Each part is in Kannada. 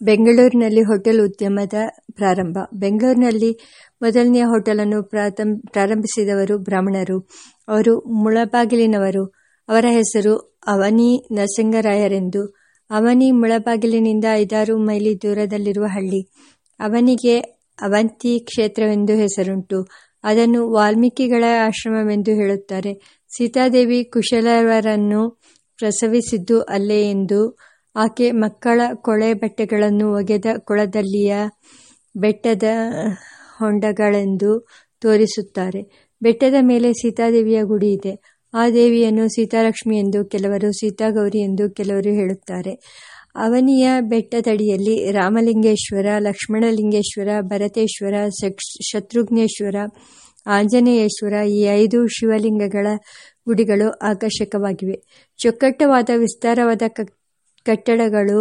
ಬೆಂಗಳೂರಿನಲ್ಲಿ ಹೋಟೆಲ್ ಉದ್ಯಮದ ಪ್ರಾರಂಭ ಬೆಂಗಳೂರಿನಲ್ಲಿ ಮೊದಲನೆಯ ಹೋಟೆಲನ್ನು ಪ್ರಾರಂಭಿಸಿದವರು ಬ್ರಾಹ್ಮಣರು. ಅವರು ಮುಳಬಾಗಿಲಿನವರು. ಅವರ ಹೆಸರು ಅವನಿ ನರಸಿಂಗರಾಯರೆಂದು. ಅವನಿ ಮುಳಬಾಗಿಲಿನಿಂದ ಐದಾರು ಮೈಲಿ ದೂರದಲ್ಲಿರುವ ಹಳ್ಳಿ. ಅವನಿಗೆ ಅವಂತಿ ಕ್ಷೇತ್ರವೆಂದು ಹೆಸರುಂಟು. ಅದನ್ನು ವಾಲ್ಮೀಕಿಗಳ ಆಶ್ರಮವೆಂದು ಹೇಳುತ್ತಾರೆ. ಸೀತಾದೇವಿ ಕುಶಲವರನ್ನು ಪ್ರಸವಿಸಿದ್ದು ಅಲ್ಲೇ ಎಂದು ಆಕೆ ಮಕ್ಕಳ ಕೊಳೆ ಬಟ್ಟೆಗಳನ್ನು ಒಗೆದ ಕೊಳದಲ್ಲಿಯ ಬೆಟ್ಟದ ಹೊಂಡಗಳೆಂದು ತೋರಿಸುತ್ತಾರೆ. ಬೆಟ್ಟದ ಮೇಲೆ ಸೀತಾದೇವಿಯ ಗುಡಿ ಇದೆ. ಆ ದೇವಿಯನ್ನು ಸೀತಾಲಕ್ಷ್ಮಿ ಎಂದು ಕೆಲವರು ಸೀತಾಗೌರಿ ಎಂದು ಕೆಲವರು ಹೇಳುತ್ತಾರೆ. ಅವನಿಯ ಬೆಟ್ಟದಡಿಯಲ್ಲಿ ರಾಮಲಿಂಗೇಶ್ವರ, ಲಕ್ಷ್ಮಣಲಿಂಗೇಶ್ವರ, ಭರತೇಶ್ವರ, ಶತ್ರುಘ್ನೇಶ್ವರ, ಆಂಜನೇಯೇಶ್ವರ ಈ ಐದು ಶಿವಲಿಂಗಗಳ ಗುಡಿಗಳು ಆಕರ್ಷಕವಾಗಿವೆ. ಚೊಕ್ಕಟ್ಟವಾದ ವಿಸ್ತಾರವಾದ ಕಟ್ಟಡಗಳು,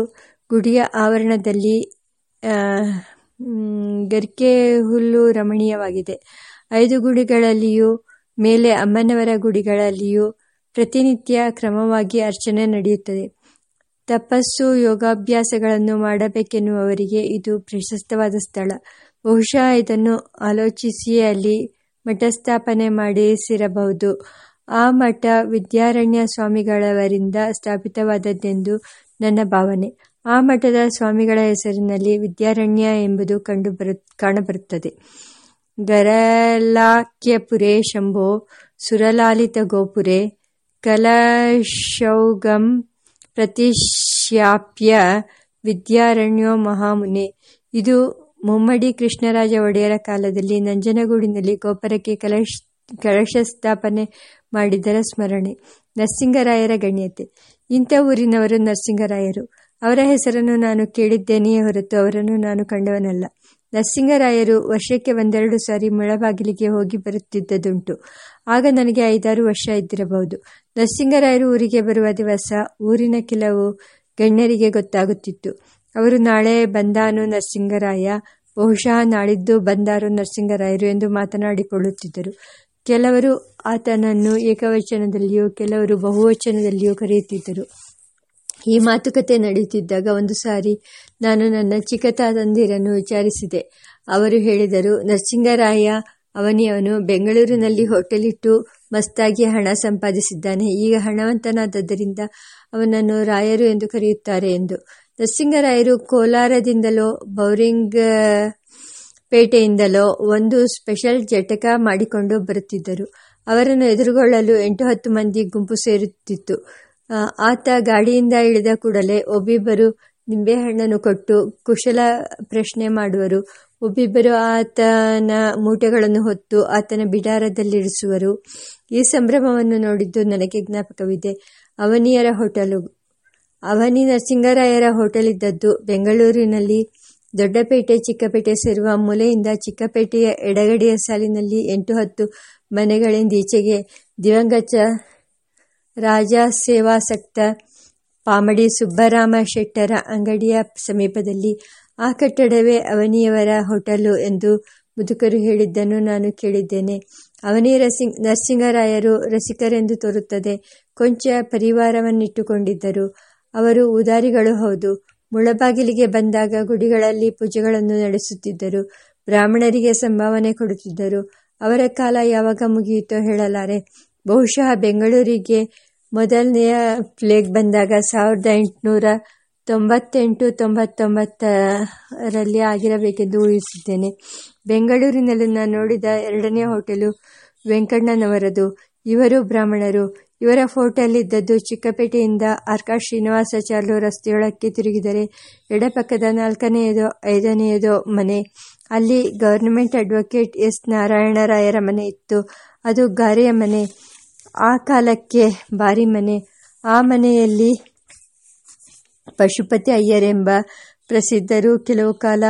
ಗುಡಿಯ ಆವರಣದಲ್ಲಿ ಗರ್ಕೆ ಹುಲ್ಲು ರಮಣೀಯವಾಗಿದೆ. ಐದು ಗುಡಿಗಳಲ್ಲಿಯೂ, ಮೇಲೆ ಅಮ್ಮನವರ ಗುಡಿಗಳಲ್ಲಿಯೂ ಪ್ರತಿನಿತ್ಯ ಕ್ರಮವಾಗಿ ಅರ್ಚನೆ ನಡೆಯುತ್ತದೆ. ತಪಸ್ಸು, ಯೋಗಾಭ್ಯಾಸಗಳನ್ನು ಮಾಡಬೇಕೆನ್ನುವವರಿಗೆ ಇದು ಪ್ರಶಸ್ತವಾದ ಸ್ಥಳ. ಬಹುಶಃ ಇದನ್ನು ಆಲೋಚಿಸಿಯೇ ಅಲ್ಲಿ ಮಠಸ್ಥಾಪನೆ ಮಾಡಿಸಿರಬಹುದು. ಆ ಮಠ ವಿದ್ಯಾರಣ್ಯ ಸ್ವಾಮಿಗಳವರಿಂದ ಸ್ಥಾಪಿತವಾದದ್ದೆಂದು ನನ್ನ ಭಾವನೆ. ಆ ಮಠದ ಸ್ವಾಮಿಗಳ ಹೆಸರಿನಲ್ಲಿ ವಿದ್ಯಾರಣ್ಯ ಎಂಬುದು ಕಾಣಬರುತ್ತದೆ. ಗರಲಾಕ್ಯಪುರೆ ಶಂಭೋ ಸುರಲಾಲಿತಗೋಪುರೇ ಕಲಶೌಗಂ ಪ್ರತಿಶ್ಯಾಪ್ಯ ವಿದ್ಯಾರಣ್ಯೋ ಮಹಾಮುನೆ ಇದು ಮುಮ್ಮಡಿ ಕೃಷ್ಣರಾಜ ಒಡೆಯರ ಕಾಲದಲ್ಲಿ ನಂಜನಗೂಡಿನಲ್ಲಿ ಗೋಪುರಕ್ಕೆ ಕಲಶ ಕಲಶ ಸ್ಥಾಪನೆ ಮಾಡಿದರ ಸ್ಮರಣೆ. ನರಸಿಂಗರಾಯರ ಗಣ್ಯತೆ ಇಂಥ ಊರಿನವರು ನರಸಿಂಗರಾಯರು. ಅವರ ಹೆಸರನ್ನು ನಾನು ಕೇಳಿದ್ದೇನೆಯೇ ಹೊರತು ಅವರನ್ನು ನಾನು ಕಂಡವನಲ್ಲ. ನರಸಿಂಗರಾಯರು ವರ್ಷಕ್ಕೆ ಒಂದೆರಡು ಸಾರಿ ಮುಳಬಾಗಿಲಿಗೆ ಹೋಗಿ ಬರುತ್ತಿದ್ದುದುಂಟು. ಆಗ ನನಗೆ ಐದಾರು ವರ್ಷ ಇದ್ದಿರಬಹುದು. ನರಸಿಂಗರಾಯರು ಊರಿಗೆ ಬರುವ ದಿವಸ ಊರಿನ ಕೆಲವು ಗಣ್ಯರಿಗೆ ಗೊತ್ತಾಗುತ್ತಿತ್ತು. ಅವರು ನಾಳೆ ಬಂದಾನು ನರಸಿಂಗರಾಯ, ಬಹುಶಃ ನಾಳಿದ್ದು ಬಂದಾರು ನರಸಿಂಗರಾಯರು ಎಂದು ಮಾತನಾಡಿಕೊಳ್ಳುತ್ತಿದ್ದರು. ಕೆಲವರು ಆತನನ್ನು ಏಕವಚನದಲ್ಲಿಯೋ ಕೆಲವರು ಬಹುವಚನದಲ್ಲಿಯೋ ಕರೆಯುತ್ತಿದ್ದರು. ಈ ಮಾತುಕತೆ ನಡೆಯುತ್ತಿದ್ದಾಗ ಒಂದು ಸಾರಿ ನಾನು ನನ್ನ ಚಿಕ್ಕತಾತಂದಿರನ್ನು ವಿಚಾರಿಸಿದೆ. ಅವರು ಹೇಳಿದರು, ನರಸಿಂಗರಾಯ ಅವನಿಯವನು ಬೆಂಗಳೂರಿನಲ್ಲಿ ಹೋಟೆಲಿಟ್ಟು ಮಸ್ತಾಗಿ ಹಣ ಸಂಪಾದಿಸಿದ್ದಾನೆ. ಈಗ ಹಣವಂತನಾದದ್ದರಿಂದ ಅವನನ್ನು ರಾಯರು ಎಂದು ಕರೆಯುತ್ತಾರೆ ಎಂದು. ನರಸಿಂಗರಾಯರು ಕೋಲಾರದಿಂದಲೋ ಪೇಟೆಯಿಂದಲೋ ಒಂದು ಸ್ಪೆಷಲ್ ಜಟಕ ಮಾಡಿಕೊಂಡು ಬರುತ್ತಿದ್ದರು. ಅವರನ್ನು ಎದುರುಗೊಳ್ಳಲು ಎಂಟು ಹತ್ತು ಮಂದಿ ಗುಂಪು ಸೇರುತ್ತಿತ್ತು. ಆತ ಗಾಡಿಯಿಂದ ಇಳಿದ ಕೂಡಲೇ ಒಬ್ಬಿಬ್ಬರು ನಿಂಬೆಹಣ್ಣನ್ನು ಕೊಟ್ಟು ಕುಶಲ ಪ್ರಶ್ನೆ ಮಾಡುವರು. ಒಬ್ಬಿಬ್ಬರು ಆತನ ಮೂಟೆಗಳನ್ನು ಹೊತ್ತು ಆತನ ಬಿಡಾರದಲ್ಲಿರಿಸುವರು. ಈ ಸಂಭ್ರಮವನ್ನು ನೋಡಿದ್ದು ನನಗೆ ಜ್ಞಾಪಕವಿದೆ. ಅವನಿಯರ ಹೋಟೆಲು, ಅವನಿ ನರಸಿಂಗರಾಯರ ಹೋಟೆಲ್ ಇದ್ದದ್ದು ಬೆಂಗಳೂರಿನಲ್ಲಿ ದೊಡ್ಡಪೇಟೆ, ಚಿಕ್ಕಪೇಟೆ, ಸೇರುವ ಮೂಲೆಯಿಂದ ಚಿಕ್ಕಪೇಟೆಯ ಎಡಗಡೆಯ ಸಾಲಿನಲ್ಲಿ ಎಂಟು ಹತ್ತು ಮನೆಗಳಿಂದೀಚೆಗೆ ದಿವಂಗತ ರಾಜಸೇವಾಸಕ್ತ ಪಾಮಡಿ ಸುಬ್ಬರಾಮ ಶೆಟ್ಟರ ಅಂಗಡಿಯ ಸಮೀಪದಲ್ಲಿ. ಆ ಕಟ್ಟಡವೇ ಅವನಿಯವರ ಹೋಟೆಲು ಎಂದು ಮುದುಕರು ಹೇಳಿದ್ದನ್ನು ನಾನು ಕೇಳಿದ್ದೇನೆ. ಅವನಿ ನರಸಿಂಗರಾಯರು ರಸಿಕರೆಂದು ತೋರುತ್ತದೆ. ಕೊಂಚ ಪರಿವಾರವನ್ನಿಟ್ಟುಕೊಂಡಿದ್ದರು. ಅವರು ಉದಾರಿಗಳು ಹೌದು. ಮುಳಬಾಗಿಲಿಗೆ ಬಂದಾಗ ಗುಡಿಗಳಲ್ಲಿ ಪೂಜೆಗಳನ್ನು ನಡೆಸುತ್ತಿದ್ದರು. ಬ್ರಾಹ್ಮಣರಿಗೆ ಸಂಭಾವನೆ ಕೊಡುತ್ತಿದ್ದರು. ಅವರ ಕಾಲ ಯಾವಾಗ ಮುಗಿಯಿತೋ ಹೇಳಲಾರೆ. ಬಹುಶಃ ಬೆಂಗಳೂರಿಗೆ ಮೊದಲನೆಯ ಪ್ಲೇಗ್ ಬಂದಾಗ ಸಾವಿರದ ಎಂಟುನೂರ ತೊಂಬತ್ತೆಂಟು, ತೊಂಬತ್ತೊಂಬತ್ತರಲ್ಲಿ ಆಗಿರಬೇಕೆಂದು ಊಹಿಸಿದ್ದೇನೆ ಬೆಂಗಳೂರಿನಲ್ಲಿ ನಾನು ನೋಡಿದ ಎರಡನೇ ಹೋಟೆಲು ವೆಂಕಣ್ಣನವರದು. ಇವರು ಬ್ರಾಹ್ಮಣರು. ಇವರ ಹೋಟೆಲ್ ಇದ್ದದ್ದು ಚಿಕ್ಕಪೇಟೆಯಿಂದ ಶ್ರೀನಿವಾಸ ಶ್ರೀನಿವಾಸಾಚಾರ್ಲು ರಸ್ತೆಯೊಳಕ್ಕೆ ತಿರುಗಿದರೆ ಎಡಪಕ್ಕದ ನಾಲ್ಕನೆಯದೋ, ಐದನೆಯದೋ ಮನೆ. ಅಲ್ಲಿ ಗವರ್ನಮೆಂಟ್ ಅಡ್ವೊಕೇಟ್ ಎಸ್. ನಾರಾಯಣರಾಯರ ಮನೆ ಇತ್ತು. ಅದು ಗಾರೆಯ ಮನೆ. ಆ ಕಾಲಕ್ಕೆ ಭಾರಿ ಮನೆ. ಆ ಮನೆಯಲ್ಲಿ ಪಶುಪತಿ ಅಯ್ಯರೆಂಬ ಪ್ರಸಿದ್ಧರು ಕೆಲವು ಕಾಲ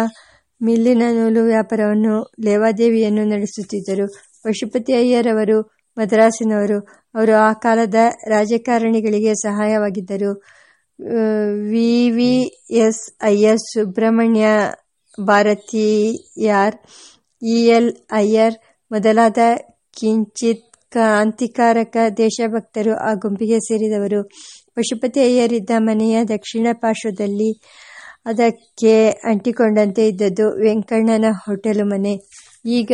ಮಿಲ್ಲಿನ ನೂಲು ವ್ಯಾಪಾರವನ್ನು ಲೇವಾದೇವಿಯನ್ನು ನಡೆಸುತ್ತಿದ್ದರು. ಪಶುಪತಿ ಅಯ್ಯರವರು ಮದ್ರಾಸಿನವರು. ಅವರು ಆ ಕಾಲದ ರಾಜಕಾರಣಿಗಳಿಗೆ ಸಹಾಯವಾಗಿದ್ದರು. V. V. S. Aiyar, Subramania Bharathiyar E. L. Aiyar ಮೊದಲಾದ ಕಿಂಚಿತ್ ಕ್ರಾಂತಿಕಾರಕ ದೇಶಭಕ್ತರು ಆ ಗುಂಪಿಗೆ ಸೇರಿದವರು. ಪಶುಪತಿ ಅಯ್ಯರಿದ್ದ ಮನೆಯ ದಕ್ಷಿಣ ಪಾರ್ಶ್ವದಲ್ಲಿ ಅದಕ್ಕೆ ಅಂಟಿಕೊಂಡಂತೆ ಇದ್ದದ್ದು ವೆಂಕಣ್ಣನ ಹೋಟೆಲು ಮನೆ ಈಗ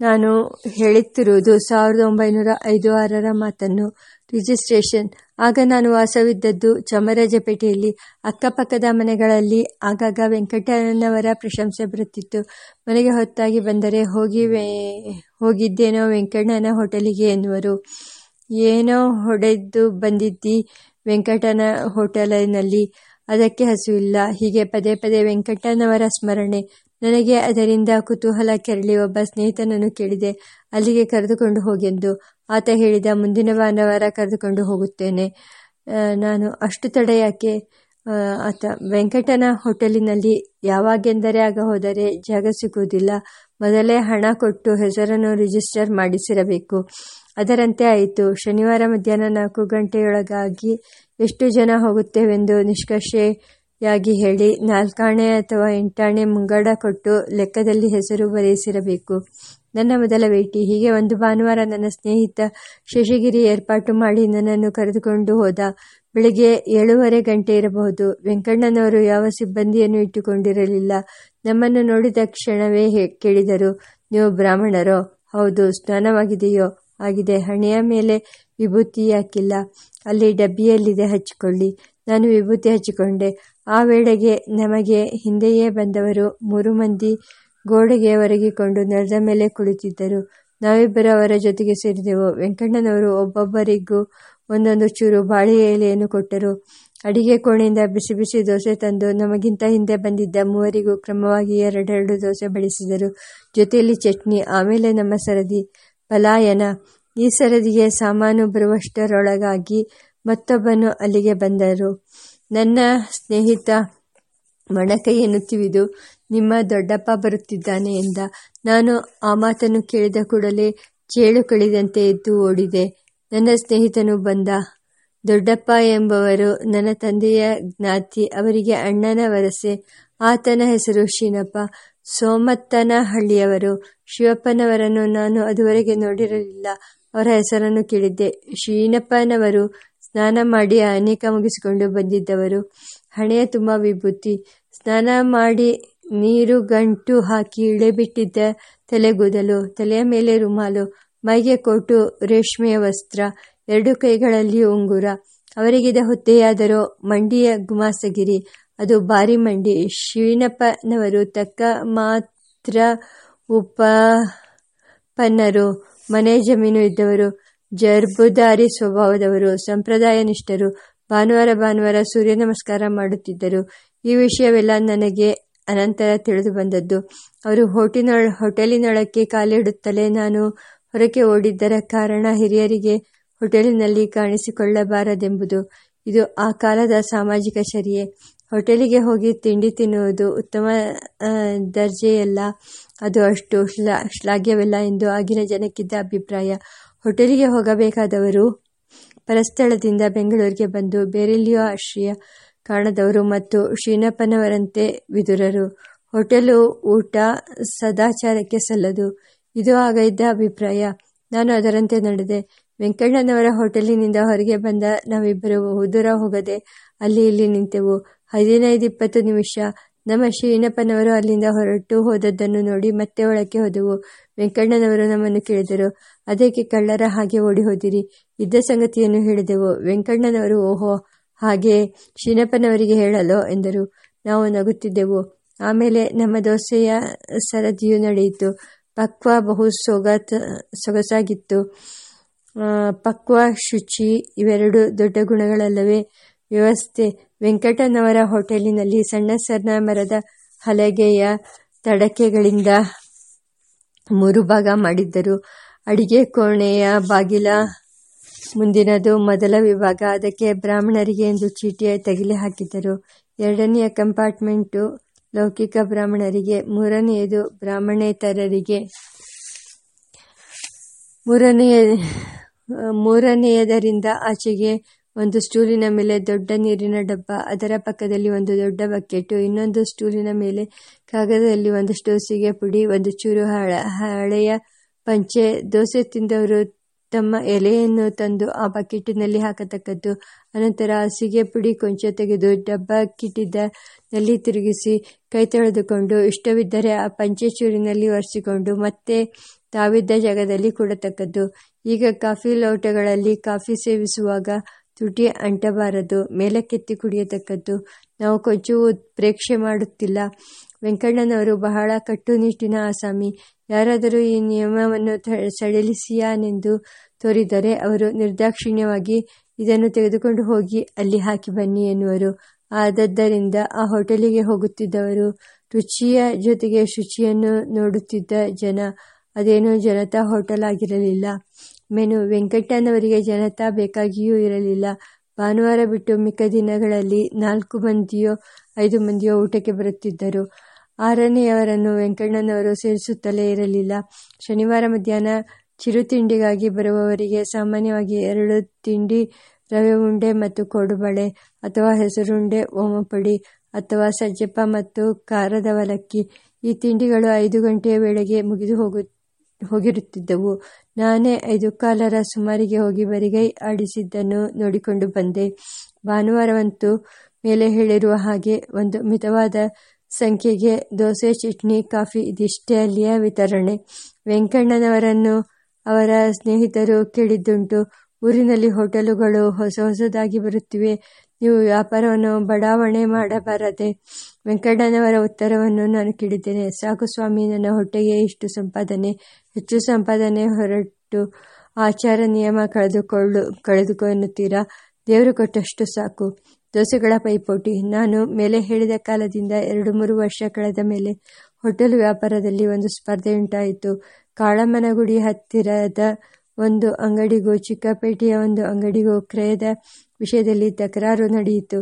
ನಾನು ಹೇಳುತ್ತಿರುವುದು ಸಾವಿರದ ಒಂಬೈನೂರ ಐದು ಆರರ ಮಾತನ್ನು. ರಿಜಿಸ್ಟ್ರೇಷನ್. ಆಗ ನಾನು ವಾಸವಿದ್ದದ್ದು ಚಾಮರಾಜಪೇಟೆಯಲ್ಲಿ. ಅಕ್ಕಪಕ್ಕದ ಮನೆಗಳಲ್ಲಿ ಆಗಾಗ ವೆಂಕಟನವರ ಪ್ರಶಂಸೆ ಬರುತ್ತಿತ್ತು. ಮನೆಗೆ ಹೊತ್ತಾಗಿ ಬಂದರೆ ಹೋಗಿ ಹೋಗಿದ್ದೇನೋ ವೆಂಕಣ್ಣನ ಹೋಟೆಲಿಗೆ ಎನ್ನುವರು. ಏನೋ ಹೊಡೆದು ಬಂದಿದ್ದಿ ವೆಂಕಟನ ಹೋಟೆಲಿನಲ್ಲಿ. ಅದಕ್ಕೆ ಹಸುವಿಲ್ಲ. ಹೀಗೆ ಪದೇ ಪದೇ ವೆಂಕಟನವರ ಸ್ಮರಣೆ. ನನಗೆ ಅದರಿಂದ ಕುತೂಹಲ ಕೆರಳಿ ಒಬ್ಬ ಸ್ನೇಹಿತನನ್ನು ಕೇಳಿದೆ. ಅಲ್ಲಿಗೆ ಕರೆದುಕೊಂಡು ಹೋಗೆಂದು. ಆತ ಹೇಳಿದ, ಮುಂದಿನ ಭಾನುವಾರ ಕರೆದುಕೊಂಡು ಹೋಗುತ್ತೇನೆ. ನಾನು ಅಷ್ಟು ತಡ ಯಾಕೆ? ಆತ, ವೆಂಕಟನ ಹೋಟೆಲಿನಲ್ಲಿ ಯಾವಾಗೆಂದರೆ ಆಗ ಹೋದರೆ ಜಾಗ ಸಿಗುವುದಿಲ್ಲ. ಮೊದಲೇ ಹಣ ಕೊಟ್ಟು ಹೆಸರನ್ನು ರಿಜಿಸ್ಟರ್ ಮಾಡಿಸಿರಬೇಕು. ಅದರಂತೆ ಆಯಿತು. ಶನಿವಾರ ಮಧ್ಯಾಹ್ನ ನಾಲ್ಕು ಗಂಟೆಯೊಳಗಾಗಿ ಎಷ್ಟು ಜನ ಹೋಗುತ್ತೇವೆಂದು ನಿಷ್ಕರ್ಷೆಯಾಗಿ ಹೇಳಿ, ನಾಲ್ಕಾಣೆ ಅಥವಾ ಎಂಟಾಣೆ ಮುಂಗಡ ಕೊಟ್ಟು ಲೆಕ್ಕದಲ್ಲಿ ಹೆಸರು ಬರೆಯಿಸಿರಬೇಕು. ನನ್ನ ಮೊದಲ ಭೇಟಿ. ಹೀಗೆ ಒಂದು ಭಾನುವಾರ ನನ್ನ ಸ್ನೇಹಿತ ಶಶಿಗಿರಿ ಏರ್ಪಾಟು ಮಾಡಿ ನನ್ನನ್ನು ಕರೆದುಕೊಂಡು ಹೋದ. ಬೆಳಿಗ್ಗೆ ಏಳೂವರೆ ಗಂಟೆ ಇರಬಹುದು. ವೆಂಕಣ್ಣನವರು ಯಾವ ಸಿಬ್ಬಂದಿಯನ್ನು ಇಟ್ಟುಕೊಂಡಿರಲಿಲ್ಲ. ನಮ್ಮನ್ನು ನೋಡಿದ ಕ್ಷಣವೇ ಕೇಳಿದರು. ನೀವು ಬ್ರಾಹ್ಮಣರೋ? ಹೌದು, ಸ್ನಾನವಾಗಿದೆಯೋ? ಆಗಿದೆ. ಹಣೆಯ ಮೇಲೆ ವಿಭೂತಿ ಹಾಕಿಲ್ಲ ಅಲ್ಲಿ ಡಬ್ಬಿಯಲ್ಲಿದೆ, ಹಚ್ಚಿಕೊಳ್ಳಿ. ನಾನು ವಿಭೂತಿ ಹಚ್ಚಿಕೊಂಡೆ. ಆ ವೇಳೆಗೆ ನಮಗೆ ಹಿಂದೆಯೇ ಬಂದವರು ಮೂರು ಮಂದಿ ಗೋಡೆಗೆ ಒರಗಿಕೊಂಡು ನೆಲದ ಮೇಲೆ ಕುಳಿತಿದ್ದರು. ನಾವಿಬ್ಬರು ಅವರ ಜೊತೆಗೆ ಸೇರಿದೆವು. ವೆಂಕಣ್ಣನವರು ಒಬ್ಬೊಬ್ಬರಿಗೂ ಒಂದೊಂದು ಚೂರು ಬಾಳೆ ಎಲೆಯನ್ನು ಕೊಟ್ಟರು. ಅಡಿಗೆ ಕೋಣೆಯಿಂದ ಬಿಸಿ ಬಿಸಿ ದೋಸೆ ತಂದು ನಮಗಿಂತ ಹಿಂದೆ ಬಂದಿದ್ದ ಮೂವರಿಗೂ ಕ್ರಮವಾಗಿ ಎರಡೆರಡು ದೋಸೆ ಬಡಿಸಿದರು ಜೊತೆಯಲ್ಲಿ ಚಟ್ನಿ, ಆಮೇಲೆ ನಮ್ಮ ಸರದಿ, ಪಲಾಯನ. ಈ ಸರದಿಗೆ ಸಾಮಾನು ಬರುವಷ್ಟರೊಳಗಾಗಿ ಮತ್ತೊಬ್ಬನು ಅಲ್ಲಿಗೆ ಬಂದರು. ನನ್ನ ಸ್ನೇಹಿತ ಮೊಣಕೈಯನ್ನು ತಿವಿದು ನಿಮ್ಮ ದೊಡ್ಡಪ್ಪ ಬರುತ್ತಿದ್ದಾನೆ ಎಂದ. ನಾನು ಆ ಮಾತನ್ನು ಕೇಳಿದ ಕೂಡಲೇ ಚೇಳು ಕಳಿದಂತೆ ಎದ್ದು ಓಡಿದೆ. ನನ್ನ ಸ್ನೇಹಿತನು ಬಂದ. ದೊಡ್ಡಪ್ಪ ಎಂಬವರು ನನ್ನ ತಂದೆಯ ಜ್ಞಾತಿ, ಅವರಿಗೆ ಅಣ್ಣನ ವರಸೆ. ಆತನ ಹೆಸರು ಶೀನಪ್ಪ. ಸೋಮತ್ತನ ಹಳ್ಳಿಯವರು ಶಿವಪ್ಪನವರನ್ನು ನಾನು ಅದುವರೆಗೆ ನೋಡಿರಲಿಲ್ಲ. ಅವರ ಹೆಸರನ್ನು ಕೇಳಿದ್ದೆ. ಶೀನಪ್ಪನವರು ಸ್ನಾನ ಮಾಡಿ ಅನೇಕ ಮುಗಿಸಿಕೊಂಡು ಬಂದಿದ್ದವರು. ಹಣೆಯ ತುಂಬ ವಿಭೂತಿ. ಸ್ನಾನ ಮಾಡಿ ನೀರು ಗಂಟು ಹಾಕಿ ಇಳೆಬಿಟ್ಟಿದ್ದ ತಲೆಗೂದಲು, ತಲೆಯ ಮೇಲೆ ರುಮಾಲು, ಮೈಗೆ ಕೋಟು, ರೇಷ್ಮೆಯ ವಸ್ತ್ರ, ಎರಡು ಕೈಗಳಲ್ಲಿ ಉಂಗುರ. ಅವರಿಗಿದ ಹುದ್ದೆಯಾದರೂ ಮಂಡಿಯ ಗುಮಾಸಗಿರಿ. ಅದು ಬಾರಿ ಮಂಡಿ. ಶ್ರೀನಪ್ಪನವರು ತಕ್ಕ ಮಾತ್ರ ಉಪ ಪನ್ನರು, ಮನೆ ಜಮೀನು ಇದ್ದವರು. ಜರ್ಬುದಾರಿ ಸ್ವಭಾವದವರು, ಸಂಪ್ರದಾಯ ನಿಷ್ಠರು, ಭಾನುವಾರ ಭಾನುವಾರ ಸೂರ್ಯ ನಮಸ್ಕಾರ ಮಾಡುತ್ತಿದ್ದರು. ಈ ವಿಷಯವೆಲ್ಲ ನನಗೆ ಅನಂತರ ತಿಳಿದು ಬಂದದ್ದು. ಅವರು ಹೋಟಿನೊಳ ಹೋಟೆಲಿನೊಳಕ್ಕೆ ಕಾಲಿಡುತ್ತಲೇ ನಾನು ಹೊರಕೆ ಓಡಿದ್ದರ ಕಾರಣ ಹಿರಿಯರಿಗೆ ಹೋಟೆಲಿನಲ್ಲಿ ಕಾಣಿಸಿಕೊಳ್ಳಬಾರದೆಂಬುದು. ಇದು ಆ ಕಾಲದ ಸಾಮಾಜಿಕ ಚರ್ಯೆ ಹೋಟೆಲಿಗೆ ಹೋಗಿ ತಿಂಡಿ ತಿನ್ನುವುದು ಉತ್ತಮ ದರ್ಜೆಯಲ್ಲ. ಅದು ಅಷ್ಟು ಶ್ಲಾ, ಶ್ಲಾಘ್ಯವಿಲ್ಲ ಎಂದು ಆಗಿನ ಜನಕ್ಕಿದ್ದ ಅಭಿಪ್ರಾಯ. ಹೋಟೆಲಿಗೆ ಹೋಗಬೇಕಾದವರು ಪರಸ್ಥಳದಿಂದ ಬೆಂಗಳೂರಿಗೆ ಬಂದು ಬೇರೆಲ್ಲಿಯೋ ಆಶ್ರಯ ಕಾಣದವರು ಮತ್ತು ಶ್ರೀನಪ್ಪನವರಂತೆ ವಿದುರರು. ಹೋಟೆಲು ಊಟ ಸದಾಚಾರಕ್ಕೆ ಸಲ್ಲದು. ಇದು ಆಗ ಇದ್ದ ಅಭಿಪ್ರಾಯ. ನಾನು ಅದರಂತೆ ನಡೆದೆ. ವೆಂಕಣ್ಣನವರ ಹೋಟೆಲಿನಿಂದ ಹೊರಗೆ ಬಂದ ನಾವಿಬ್ಬರು ಬಹುದೂರ ಹೋಗದೆ ಅಲ್ಲಿ ಇಲ್ಲಿ ನಿಂತೆವು. ಹದಿನೈದು ಇಪ್ಪತ್ತು ನಿಮಿಷ ನಮ್ಮ ಶ್ರೀನಪ್ಪನವರು ಅಲ್ಲಿಂದ ಹೊರಟು ಹೋದದ್ದನ್ನು ನೋಡಿ ಮತ್ತೆ ಒಳಕ್ಕೆ ಹೋದೆವು. ವೆಂಕಣ್ಣನವರು ನಮ್ಮನ್ನು ಕೇಳಿದರು. ಅದಕ್ಕೆ ಕಳ್ಳರ ಹಾಗೆ ಓಡಿ ಹೋದಿರಿ. ಇದ್ದ ಸಂಗತಿಯನ್ನು ಹೇಳಿದೆವು. ವೆಂಕಣ್ಣನವರು, ಓಹೋ, ಹಾಗೆ ಶ್ರೀನಪ್ಪನವರಿಗೆ ಹೇಳಲೋ? ಎಂದರು. ನಾವು ನಗುತ್ತಿದ್ದೆವು. ಆಮೇಲೆ ನಮ್ಮ ದೋಸೆಯ ಸರದಿಯು ನಡೆಯಿತು. ಪಕ್ವ ಬಹು ಸೊಗತ, ಸೊಗಸಾಗಿತ್ತು. ಪಕ್ವ ಶುಚಿ ಇವೆರಡು ದೊಡ್ಡ ಗುಣಗಳಲ್ಲವೇ? ವ್ಯವಸ್ಥೆ. ವೆಂಕಟನವರ ಹೋಟೆಲಿನಲ್ಲಿ ಸಣ್ಣ ಸಣ್ಣ ಮರದ ಹಲಗೆಯ ತಡಕೆಗಳಿಂದ ಮೂರು ಭಾಗ ಮಾಡಿದ್ದರು. ಅಡಿಗೆ ಕೋಣೆಯ ಬಾಗಿಲ ಮುಂದಿನದು ಮೊದಲ ವಿಭಾಗ. ಅದಕ್ಕೆ ಬ್ರಾಹ್ಮಣರಿಗೆ ಎಂದು ಚೀಟಿಯ ತಗಿಲೆ ಹಾಕಿದ್ದರು. ಎರಡನೆಯ ಕಂಪಾರ್ಟ್ಮೆಂಟು ಲೌಕಿಕ ಬ್ರಾಹ್ಮಣರಿಗೆ. ಮೂರನೆಯದು ಬ್ರಾಹ್ಮಣೇತರರಿಗೆ. ಮೂರನೆಯ, ಮೂರನೆಯದರಿಂದ ಆಚೆಗೆ ಒಂದು ಸ್ಟೂಲಿನ ಮೇಲೆ ದೊಡ್ಡ ನೀರಿನ ಡಬ್ಬ, ಅದರ ಪಕ್ಕದಲ್ಲಿ ಒಂದು ದೊಡ್ಡ ಬಕೆಟು, ಇನ್ನೊಂದು ಸ್ಟೂಲಿನ ಮೇಲೆ ಕಾಗದದಲ್ಲಿ ಒಂದಷ್ಟು ಸಿಗೆ ಪುಡಿ, ಒಂದು ಚೂರು ಹಳೆಯ ಪಂಚೆ, ದೋಸೆ ತಿಂದವರು ತಮ್ಮ ಎಲೆಯನ್ನು ತಂದು ಆ ಬಕೆಟಿನಲ್ಲಿ ಹಾಕತಕ್ಕದ್ದು. ಅನಂತರ ಹಸಿಗೆ ಪುಡಿ ಕೊಂಚ ತೆಗೆದು ಡಬ್ಬ ಕಿಟ್ಟಿದ್ದ ನಲ್ಲಿ ತಿರುಗಿಸಿ ಕೈ ತೊಳೆದುಕೊಂಡು ಇಷ್ಟವಿದ್ದರೆ ಆ ಪಂಚೆ ಚೂರಿನಲ್ಲಿ ಒರೆಸಿಕೊಂಡು ಮತ್ತೆ ತಾವಿದ್ದ ಜಾಗದಲ್ಲಿ ಕೊಡತಕ್ಕದ್ದು. ಈಗ ಕಾಫಿ ಲೋಟಗಳಲ್ಲಿ ಕಾಫಿ ಸೇವಿಸುವಾಗ ತುಟಿ ಅಂಟಬಾರದು, ಮೇಲಕ್ಕೆತ್ತಿ ಕುಡಿಯತಕ್ಕದ್ದು. ನಾವು ಕೊಂಚವೂ ಪ್ರೇಕ್ಷೆ ಮಾಡುತ್ತಿಲ್ಲ. ವೆಂಕಣ್ಣನವರು ಬಹಳ ಕಟ್ಟುನಿಟ್ಟಿನ ಆಸಾಮಿ. ಯಾರಾದರೂ ಈ ನಿಯಮವನ್ನು ಸಡಿಲಿಸಿಯಾನೆಂದು ತೋರಿದರೆ ಅವರು ನಿರ್ದಾಕ್ಷಿಣ್ಯವಾಗಿ ಇದನ್ನು ತೆಗೆದುಕೊಂಡು ಹೋಗಿ ಅಲ್ಲಿ ಹಾಕಿ ಬನ್ನಿ ಎನ್ನುವರು. ಆದದ್ದರಿಂದ ಆ ಹೋಟೆಲಿಗೆ ಹೋಗುತ್ತಿದ್ದವರು. ರುಚಿಯ ಜೊತೆಗೆ ಶುಚಿಯನ್ನು ನೋಡುತ್ತಿದ್ದ ಜನ. ಅದೇನೋ ಜನತಾ ಹೋಟೆಲ್ ಆಗಿರಲಿಲ್ಲ. ಮೆನು ವೆಂಕಟನವರಿಗೆ ಜನತಾ ಬೇಕಾಗಿಯೂ ಇರಲಿಲ್ಲ. ಭಾನುವಾರ ಬಿಟ್ಟು ಮಿಕ್ಕ ದಿನಗಳಲ್ಲಿ ನಾಲ್ಕು ಮಂದಿಯೋ, ಐದು ಮಂದಿಯೋ ಊಟಕ್ಕೆ ಬರುತ್ತಿದ್ದರು. ಆರನೆಯವರನ್ನು ವೆಂಕಣ್ಣನವರು ಸೇರಿಸುತ್ತಲೇ ಇರಲಿಲ್ಲ. ಶನಿವಾರ ಮಧ್ಯಾಹ್ನ ಚಿರುತಿಂಡಿಗಾಗಿ ಬರುವವರಿಗೆ ಸಾಮಾನ್ಯವಾಗಿ ಎರಡು ತಿಂಡಿ, ರವೆ ಉಂಡೆ ಮತ್ತು ಕೋಡುಬಳೆ ಅಥವಾ ಹೆಸರುಂಡೆ ಓಮಪುಡಿ ಅಥವಾ ಸಜ್ಜಪ್ಪ ಮತ್ತು ಖಾರದ ಅವಲಕ್ಕಿ. ಈ ತಿಂಡಿಗಳು ಐದು ಗಂಟೆಯ ವೇಳೆಗೆ ಮುಗಿದು ಹೋಗು ಹೋಗಿರುತ್ತಿದ್ದವು. ನಾನೇ ಐದು ಕಾಲರ ಸುಮಾರಿಗೆ ಹೋಗಿ ಬರಿಗೈ ಆಡಿಸಿದ್ದನ್ನು ನೋಡಿಕೊಂಡು ಬಂದೆ. ಭಾನುವಾರವಂತೂ ಮೇಲೆ ಹೇಳಿರುವ ಹಾಗೆ ಒಂದು ಮಿತವಾದ ಸಂಖ್ಯೆಗೆ ದೋಸೆ, ಚಟ್ನಿ, ಕಾಫಿ ಇದಿಷ್ಟೇ ಅಲ್ಲಿಯ ವಿತರಣೆ. ವೆಂಕಣ್ಣನವರನ್ನು ಅವರ ಸ್ನೇಹಿತರು ಕೇಳಿದ್ದುಂಟು. ಊರಿನಲ್ಲಿ ಹೋಟೆಲುಗಳು ಹೊಸ ಹೊಸದಾಗಿ ಬರುತ್ತಿವೆ. ನೀವು ವ್ಯಾಪಾರವನ್ನು ಬಡಾವಣೆ ಮಾಡಬಾರದೆ. ವೆಂಕಣ್ಣನವರ ಉತ್ತರವನ್ನು ನಾನು ಕೇಳಿದ್ದೇನೆ. ಸಾಕು ಸ್ವಾಮಿ, ನನ್ನ ಹೊಟ್ಟೆಗೆ ಇಷ್ಟು ಸಂಪಾದನೆ. ಹೆಚ್ಚು ಸಂಪಾದನೆ ಹೊರಟು ಆಚಾರ ನಿಯಮ ಕಳೆದುಕೊಳ್ಳು, ಕಳೆದುಕೊಳ್ಳುತ್ತೀರಾ? ದೇವರು ಕೊಟ್ಟಷ್ಟು ಸಾಕು. ದೋಸೆಗಳ ಪೈಪೋಟಿ. ನಾನು ಮೇಲೆ ಹೇಳಿದ ಕಾಲದಿಂದ ಎರಡು ಮೂರು ವರ್ಷ ಕಳೆದ ಮೇಲೆ ಹೋಟೆಲ್ ವ್ಯಾಪಾರದಲ್ಲಿ ಒಂದು ಸ್ಪರ್ಧೆಯುಂಟಾಯಿತು ಕಾಳಮ್ಮನಗುಡಿ ಹತ್ತಿರದ ಒಂದು ಅಂಗಡಿಗೂ, ಚಿಕ್ಕಪೇಟೆಯ ಒಂದು ಅಂಗಡಿಗೂ ಕ್ರಯದ ವಿಷಯದಲ್ಲಿ ತಕರಾರು ನಡೆಯಿತು.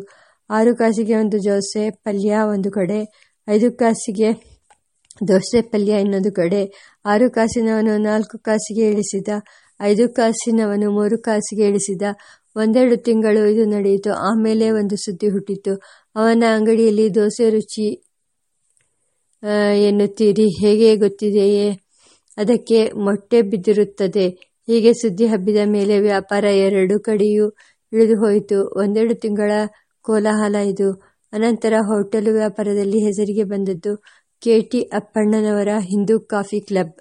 ಆರು ಕಾಸಿಗೆ ಒಂದು ದೋಸೆ, ಪಲ್ಯ ಒಂದು ಕಡೆ, ಐದು ಕಾಸಿಗೆ ದೋಸೆ ಪಲ್ಯ ಇನ್ನೊಂದು ಕಡೆ ಆರು ಕಾಸಿನವನು ನಾಲ್ಕು ಕಾಸಿಗೆ ಇಳಿಸಿದ, ಐದು ಕಾಸಿನವನು ಮೂರು ಕಾಸಿಗೆ ಇಳಿಸಿದ, ಒಂದೆರಡು ತಿಂಗಳು ಇದು ನಡೆಯಿತು. ಆಮೇಲೆ ಒಂದು ಸುದ್ದಿ ಹುಟ್ಟಿತು. ಅವನ ಅಂಗಡಿಯಲ್ಲಿ ದೋಸೆ ರುಚಿ ಎನ್ನುತ್ತೀರಿ? ಹೇಗೆ ಗೊತ್ತಿದೆಯೇ? ಅದಕ್ಕೆ ಮೊಟ್ಟೆ ಬಿದ್ದಿರುತ್ತದೆ. ಹೀಗೆ ಸುದ್ದಿ ಹಬ್ಬಿದ ಮೇಲೆ ವ್ಯಾಪಾರ ಎರಡು ಕಡೆಯೂ ಇಳಿದು ಹೋಯಿತು. ಒಂದೆರಡು ತಿಂಗಳ ಕೋಲಾಹಲ ಇದು. ಅನಂತರ ಹೋಟೆಲು ವ್ಯಾಪಾರದಲ್ಲಿ ಹೆಸರಿಗೆ ಬಂದದ್ದು. ಕೆ ಟಿ ಅಪ್ಪಣ್ಣನವರ ಹಿಂದೂ ಕಾಫಿ ಕ್ಲಬ್.